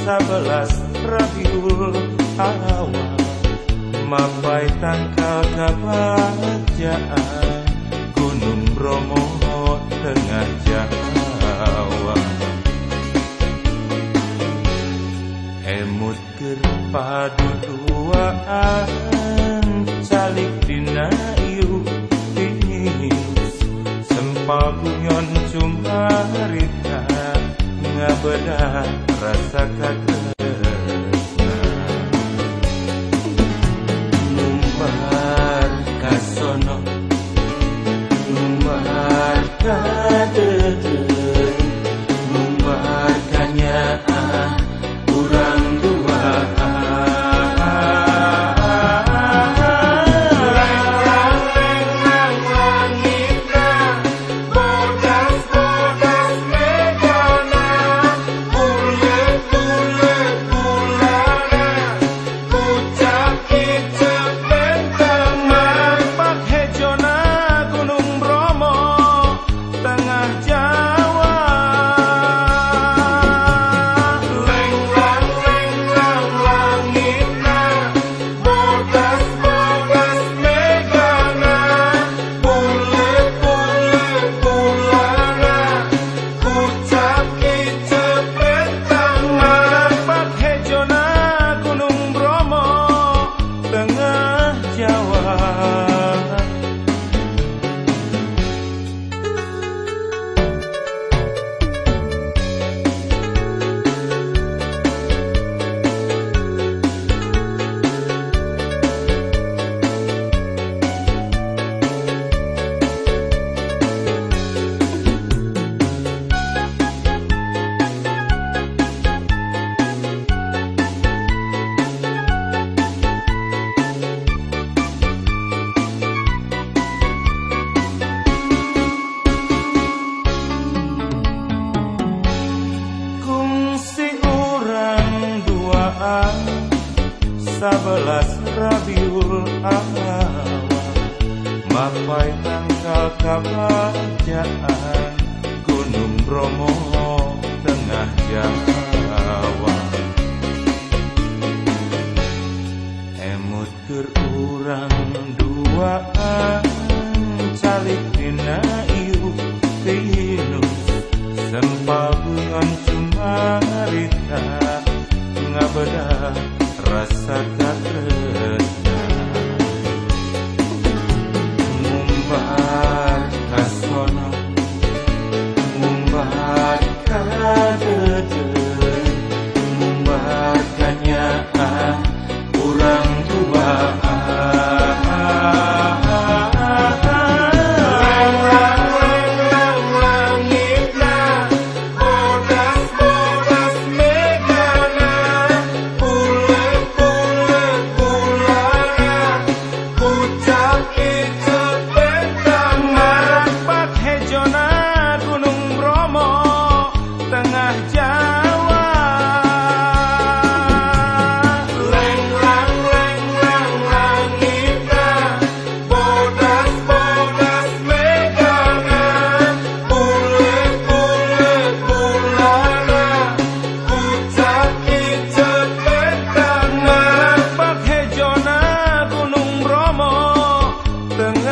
Sabelas Rabiul Awal Mapai tangkal kebahagiaan Gunung Bromo tengah Jawa. Emut gerpadu duaan 11 Rabiul Awal. Mapai tangkal kapajaan Gunung Bromo tengah Jawa Emut kerurang setengah